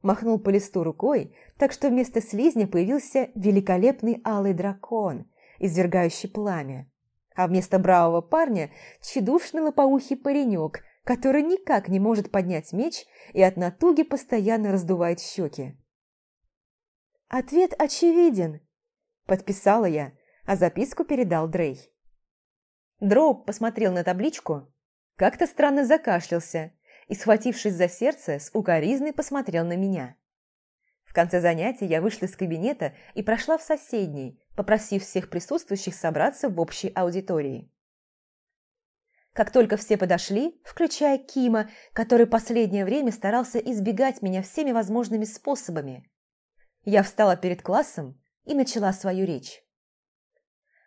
Махнул по листу рукой, так что вместо слизня появился великолепный алый дракон – извергающий пламя. А вместо бравого парня – тщедушный лопоухий паренек, который никак не может поднять меч и от натуги постоянно раздувает щеки. «Ответ очевиден», – подписала я, а записку передал Дрей. Дроуп посмотрел на табличку, как-то странно закашлялся и, схватившись за сердце, с укоризной посмотрел на меня. В конце занятия я вышла из кабинета и прошла в соседний, попросив всех присутствующих собраться в общей аудитории. Как только все подошли, включая Кима, который последнее время старался избегать меня всеми возможными способами, я встала перед классом и начала свою речь.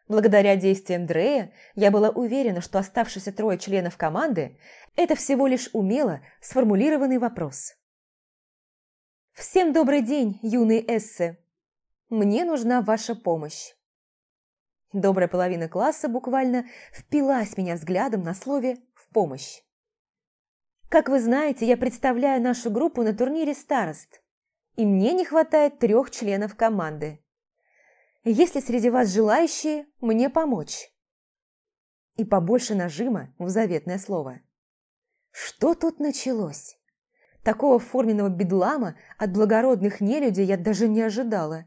Благодаря действиям Дрея я была уверена, что оставшиеся трое членов команды – это всего лишь умело сформулированный вопрос. «Всем добрый день, юные эссы! Мне нужна ваша помощь!» Добрая половина класса буквально впилась меня взглядом на слове «в помощь». Как вы знаете, я представляю нашу группу на турнире «Старост», и мне не хватает трех членов команды. Есть ли среди вас желающие мне помочь? И побольше нажима в заветное слово. Что тут началось? Такого форменного бедлама от благородных нелюдей я даже не ожидала.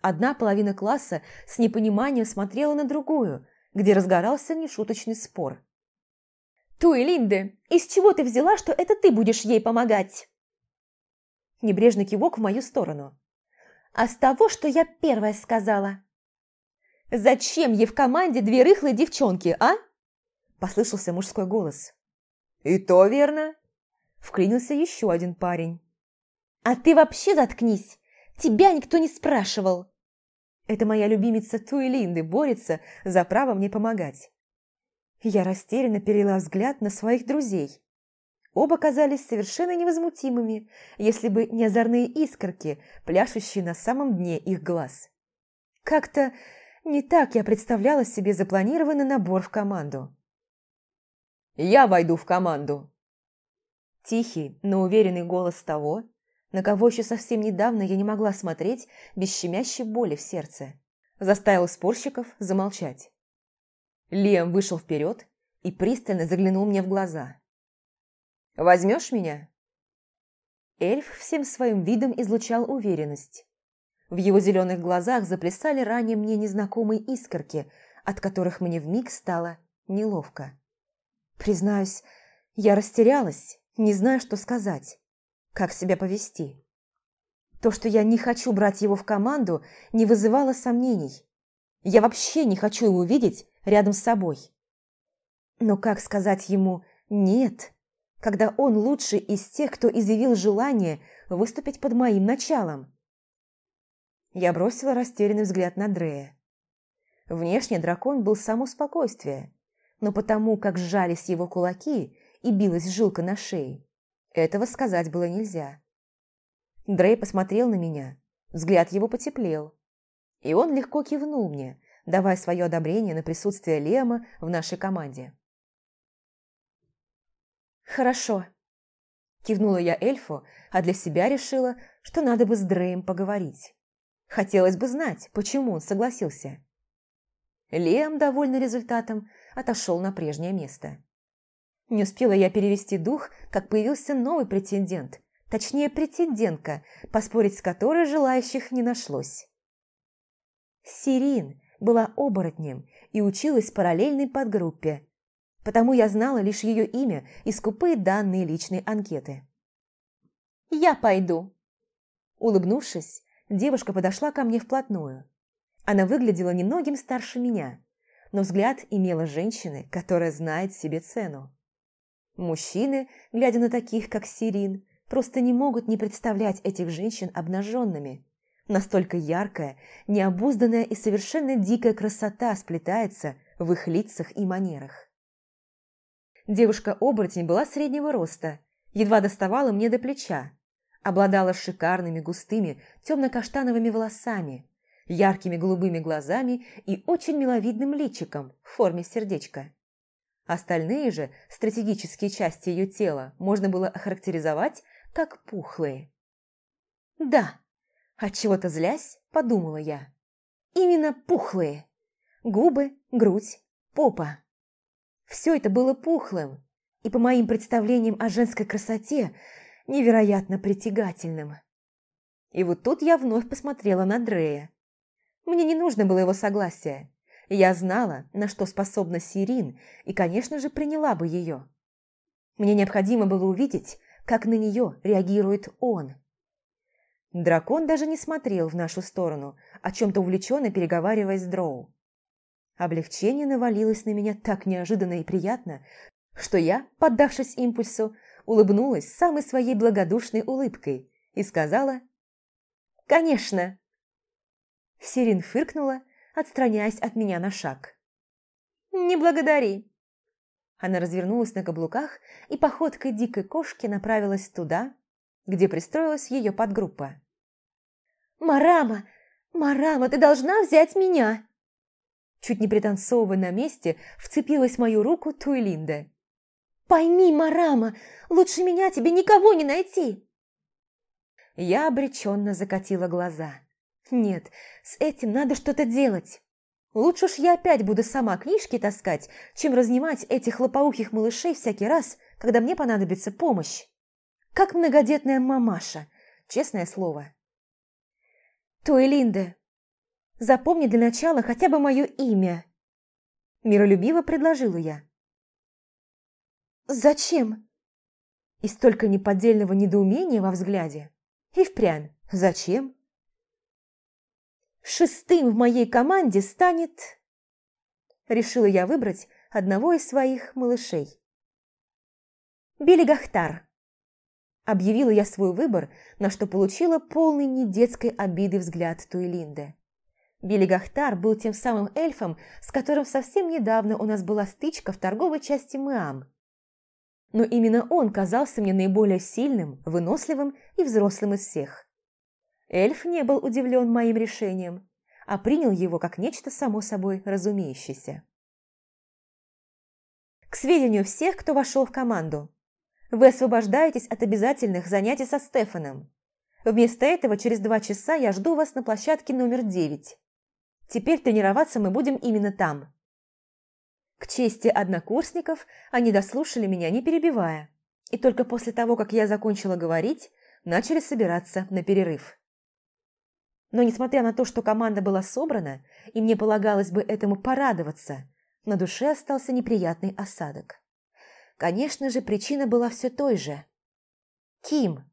Одна половина класса с непониманием смотрела на другую, где разгорался нешуточный спор. «Туи, Линде, из чего ты взяла, что это ты будешь ей помогать?» Небрежный кивок в мою сторону а с того, что я первая сказала. «Зачем ей в команде две рыхлые девчонки, а?» Послышался мужской голос. «И то верно!» Вклинился еще один парень. «А ты вообще заткнись! Тебя никто не спрашивал!» Это моя любимица Туэлинды борется за право мне помогать. Я растерянно перела взгляд на своих друзей. Оба казались совершенно невозмутимыми, если бы не озорные искорки, пляшущие на самом дне их глаз. Как-то не так я представляла себе запланированный набор в команду. «Я войду в команду!» Тихий, но уверенный голос того, на кого еще совсем недавно я не могла смотреть без щемящей боли в сердце, заставил спорщиков замолчать. Лиам вышел вперед и пристально заглянул мне в глаза. Возьмешь меня?» Эльф всем своим видом излучал уверенность. В его зеленых глазах заплясали ранее мне незнакомые искорки, от которых мне вмиг стало неловко. Признаюсь, я растерялась, не зная, что сказать, как себя повести. То, что я не хочу брать его в команду, не вызывало сомнений. Я вообще не хочу его видеть рядом с собой. Но как сказать ему «нет», когда он лучший из тех, кто изъявил желание выступить под моим началом. Я бросила растерянный взгляд на Дрея. Внешне дракон был само спокойствие, но потому, как сжались его кулаки и билась жилка на шее, этого сказать было нельзя. Дрей посмотрел на меня, взгляд его потеплел, и он легко кивнул мне, давая свое одобрение на присутствие Лема в нашей команде. «Хорошо», – кивнула я эльфу, а для себя решила, что надо бы с Дреем поговорить. Хотелось бы знать, почему он согласился. Лем, довольный результатом, отошел на прежнее место. Не успела я перевести дух, как появился новый претендент, точнее претендентка, поспорить с которой желающих не нашлось. Сирин была оборотнем и училась в параллельной подгруппе, потому я знала лишь ее имя и скупые данные личной анкеты. «Я пойду!» Улыбнувшись, девушка подошла ко мне вплотную. Она выглядела немногим старше меня, но взгляд имела женщины, которая знает себе цену. Мужчины, глядя на таких, как Сирин, просто не могут не представлять этих женщин обнаженными. Настолько яркая, необузданная и совершенно дикая красота сплетается в их лицах и манерах. Девушка-оборотень была среднего роста, едва доставала мне до плеча. Обладала шикарными густыми темно-каштановыми волосами, яркими голубыми глазами и очень миловидным личиком в форме сердечка. Остальные же стратегические части ее тела можно было охарактеризовать как пухлые. «Да, отчего-то злясь, подумала я. Именно пухлые. Губы, грудь, попа. Все это было пухлым и, по моим представлениям о женской красоте, невероятно притягательным. И вот тут я вновь посмотрела на Дрея. Мне не нужно было его согласия. Я знала, на что способна Сирин, и, конечно же, приняла бы ее. Мне необходимо было увидеть, как на нее реагирует он. Дракон даже не смотрел в нашу сторону, о чем-то увлеченно переговариваясь с Дроу. Облегчение навалилось на меня так неожиданно и приятно, что я, поддавшись импульсу, улыбнулась самой своей благодушной улыбкой и сказала «Конечно!». Сирин фыркнула, отстраняясь от меня на шаг. «Не благодари!» Она развернулась на каблуках и походкой дикой кошки направилась туда, где пристроилась ее подгруппа. «Марама! Марама, ты должна взять меня!» Чуть не пританцовывая на месте, вцепилась в мою руку Туэлинда. «Пойми, Марама, лучше меня тебе никого не найти!» Я обреченно закатила глаза. «Нет, с этим надо что-то делать. Лучше уж я опять буду сама книжки таскать, чем разнимать этих лопоухих малышей всякий раз, когда мне понадобится помощь. Как многодетная мамаша, честное слово». «Туэлинде, запомни для начала хотя бы мое имя», – миролюбиво предложила я. «Зачем?» И столько неподдельного недоумения во взгляде. И впрямь, зачем? Шестым в моей команде станет... Решила я выбрать одного из своих малышей. Билли Гахтар. Объявила я свой выбор, на что получила полный недетской обиды взгляд Туэлинды. Билли Гахтар был тем самым эльфом, с которым совсем недавно у нас была стычка в торговой части Мэам но именно он казался мне наиболее сильным, выносливым и взрослым из всех. Эльф не был удивлен моим решением, а принял его как нечто само собой разумеющееся. К сведению всех, кто вошел в команду, вы освобождаетесь от обязательных занятий со Стефаном. Вместо этого через два часа я жду вас на площадке номер девять. Теперь тренироваться мы будем именно там. К чести однокурсников, они дослушали меня, не перебивая, и только после того, как я закончила говорить, начали собираться на перерыв. Но несмотря на то, что команда была собрана, и мне полагалось бы этому порадоваться, на душе остался неприятный осадок. Конечно же, причина была все той же. Ким.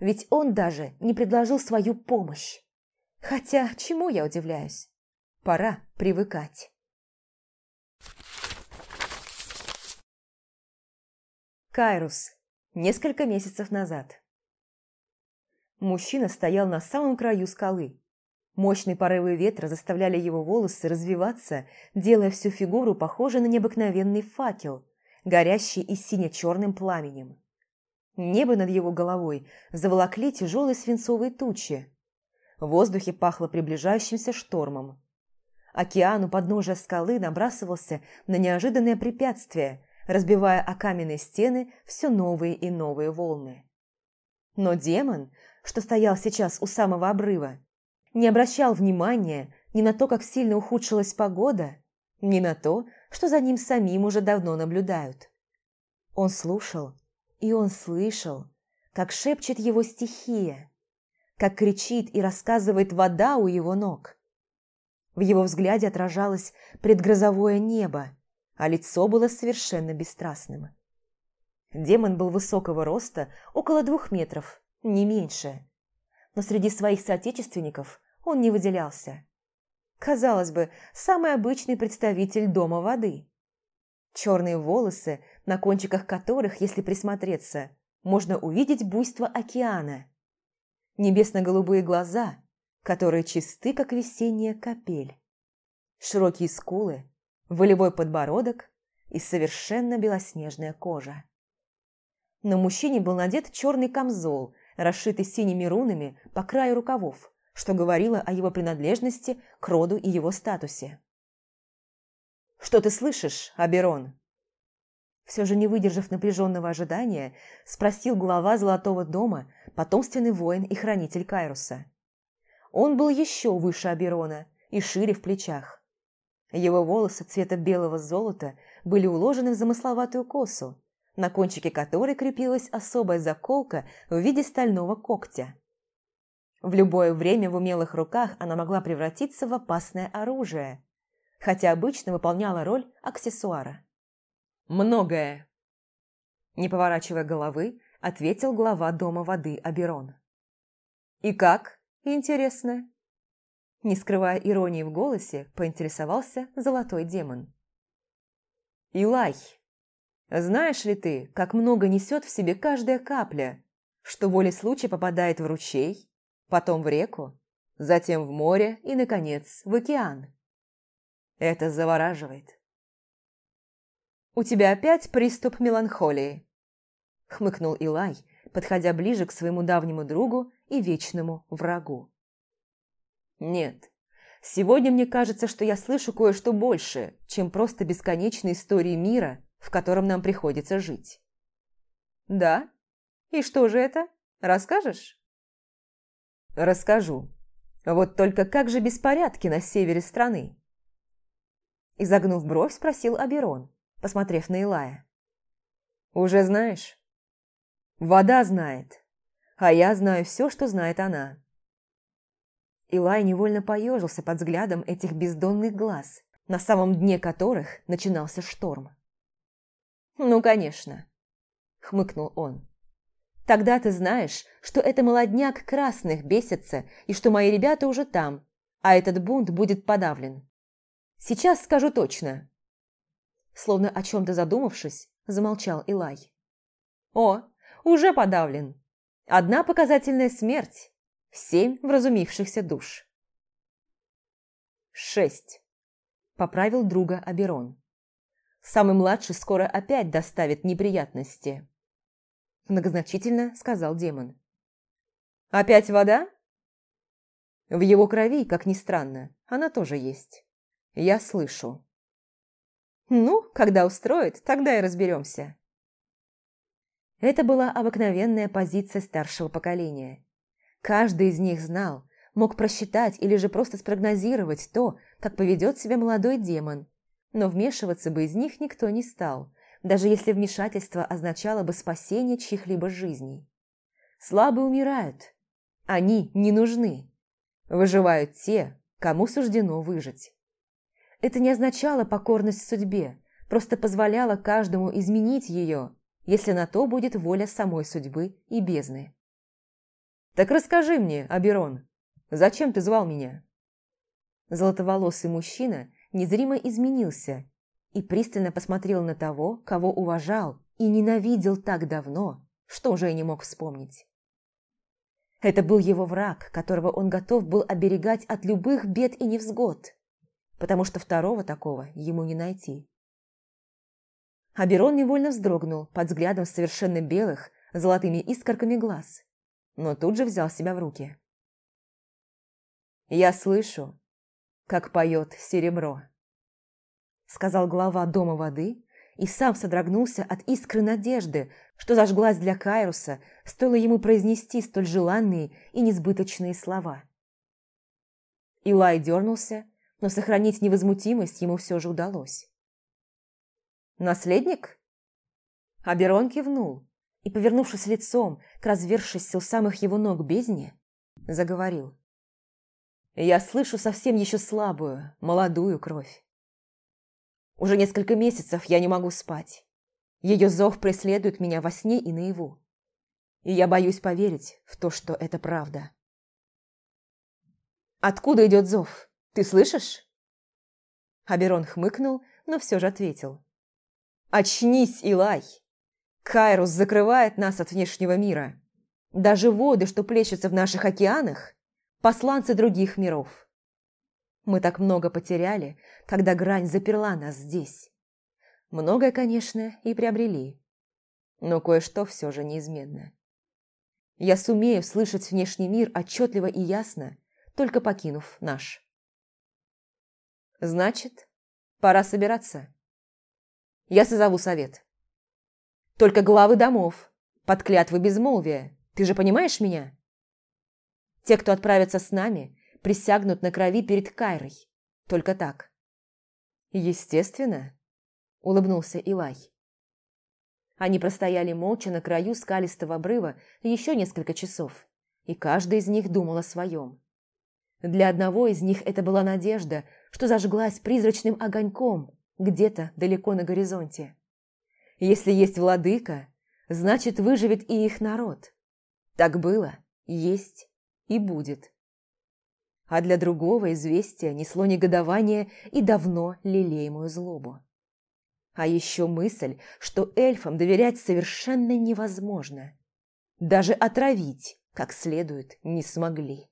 Ведь он даже не предложил свою помощь. Хотя, чему я удивляюсь? Пора привыкать. Кайрус. Несколько месяцев назад. Мужчина стоял на самом краю скалы. Мощные порывы ветра заставляли его волосы развиваться, делая всю фигуру похожей на необыкновенный факел, горящий и сине-черным пламенем. Небо над его головой заволокли тяжелые свинцовые тучи. В воздухе пахло приближающимся штормом. Океан у подножия скалы набрасывался на неожиданное препятствие, разбивая о каменные стены все новые и новые волны. Но демон, что стоял сейчас у самого обрыва, не обращал внимания ни на то, как сильно ухудшилась погода, ни на то, что за ним самим уже давно наблюдают. Он слушал, и он слышал, как шепчет его стихия, как кричит и рассказывает вода у его ног. В его взгляде отражалось предгрозовое небо, а лицо было совершенно бесстрастным. Демон был высокого роста, около двух метров, не меньше. Но среди своих соотечественников он не выделялся. Казалось бы, самый обычный представитель дома воды. Черные волосы, на кончиках которых, если присмотреться, можно увидеть буйство океана. Небесно-голубые глаза, которые чисты, как весенняя капель. Широкие скулы, волевой подбородок и совершенно белоснежная кожа. На мужчине был надет черный камзол, расшитый синими рунами по краю рукавов, что говорило о его принадлежности к роду и его статусе. «Что ты слышишь, Аберон?» Все же не выдержав напряженного ожидания, спросил глава Золотого дома, потомственный воин и хранитель Кайруса. Он был еще выше Аберона и шире в плечах. Его волосы цвета белого золота были уложены в замысловатую косу, на кончике которой крепилась особая заколка в виде стального когтя. В любое время в умелых руках она могла превратиться в опасное оружие, хотя обычно выполняла роль аксессуара. «Многое!» Не поворачивая головы, ответил глава Дома воды Аберон. «И как, интересно?» Не скрывая иронии в голосе, поинтересовался золотой демон. «Илай, знаешь ли ты, как много несет в себе каждая капля, что волей случая попадает в ручей, потом в реку, затем в море и, наконец, в океан?» Это завораживает. «У тебя опять приступ меланхолии», — хмыкнул Илай, подходя ближе к своему давнему другу и вечному врагу. «Нет, сегодня мне кажется, что я слышу кое-что большее, чем просто бесконечные истории мира, в котором нам приходится жить». «Да? И что же это? Расскажешь?» «Расскажу. Вот только как же беспорядки на севере страны?» Изогнув бровь, спросил Аберон, посмотрев на Илая. «Уже знаешь?» «Вода знает, а я знаю все, что знает она». Илай невольно поежился под взглядом этих бездонных глаз, на самом дне которых начинался шторм. «Ну, конечно», — хмыкнул он. «Тогда ты знаешь, что это молодняк красных бесится и что мои ребята уже там, а этот бунт будет подавлен. Сейчас скажу точно». Словно о чем-то задумавшись, замолчал Илай. «О, уже подавлен. Одна показательная смерть, семь вразумившихся душ». «Шесть», — поправил друга Аберон. «Самый младший скоро опять доставит неприятности». Многозначительно сказал демон. «Опять вода?» В его крови, как ни странно, она тоже есть. Я слышу. Ну, когда устроит, тогда и разберемся. Это была обыкновенная позиция старшего поколения. Каждый из них знал, мог просчитать или же просто спрогнозировать то, как поведет себя молодой демон, но вмешиваться бы из них никто не стал, даже если вмешательство означало бы спасение чьих-либо жизней. Слабые умирают. Они не нужны. Выживают те, кому суждено выжить. Это не означало покорность судьбе, просто позволяло каждому изменить ее, если на то будет воля самой судьбы и бездны. «Так расскажи мне, Аберон, зачем ты звал меня?» Золотоволосый мужчина незримо изменился и пристально посмотрел на того, кого уважал и ненавидел так давно, что уже и не мог вспомнить. Это был его враг, которого он готов был оберегать от любых бед и невзгод потому что второго такого ему не найти. Аберон невольно вздрогнул под взглядом совершенно белых, золотыми искорками глаз, но тут же взял себя в руки. «Я слышу, как поет серебро», — сказал глава Дома воды и сам содрогнулся от искры надежды, что зажглась для Кайруса, стоило ему произнести столь желанные и несбыточные слова. Илай дернулся, но сохранить невозмутимость ему все же удалось. «Наследник?» Аберон кивнул и, повернувшись лицом к развершейся у самых его ног бездне, заговорил. «Я слышу совсем еще слабую, молодую кровь. Уже несколько месяцев я не могу спать. Ее зов преследует меня во сне и наяву. И я боюсь поверить в то, что это правда». «Откуда идет зов?» Ты слышишь?» Аберон хмыкнул, но все же ответил. «Очнись, Илай! Кайрус закрывает нас от внешнего мира. Даже воды, что плещутся в наших океанах, посланцы других миров. Мы так много потеряли, когда грань заперла нас здесь. Многое, конечно, и приобрели, но кое-что все же неизменно. Я сумею слышать внешний мир отчетливо и ясно, только покинув наш. Значит, пора собираться. Я созову совет. Только главы домов, под клятвы безмолвия. Ты же понимаешь меня? Те, кто отправится с нами, присягнут на крови перед Кайрой. Только так. Естественно, улыбнулся Илай. Они простояли молча на краю скалистого обрыва еще несколько часов, и каждый из них думал о своем. Для одного из них это была надежда, что зажглась призрачным огоньком где-то далеко на горизонте. Если есть владыка, значит, выживет и их народ. Так было, есть и будет. А для другого известие несло негодование и давно лелеемую злобу. А еще мысль, что эльфам доверять совершенно невозможно. Даже отравить как следует не смогли.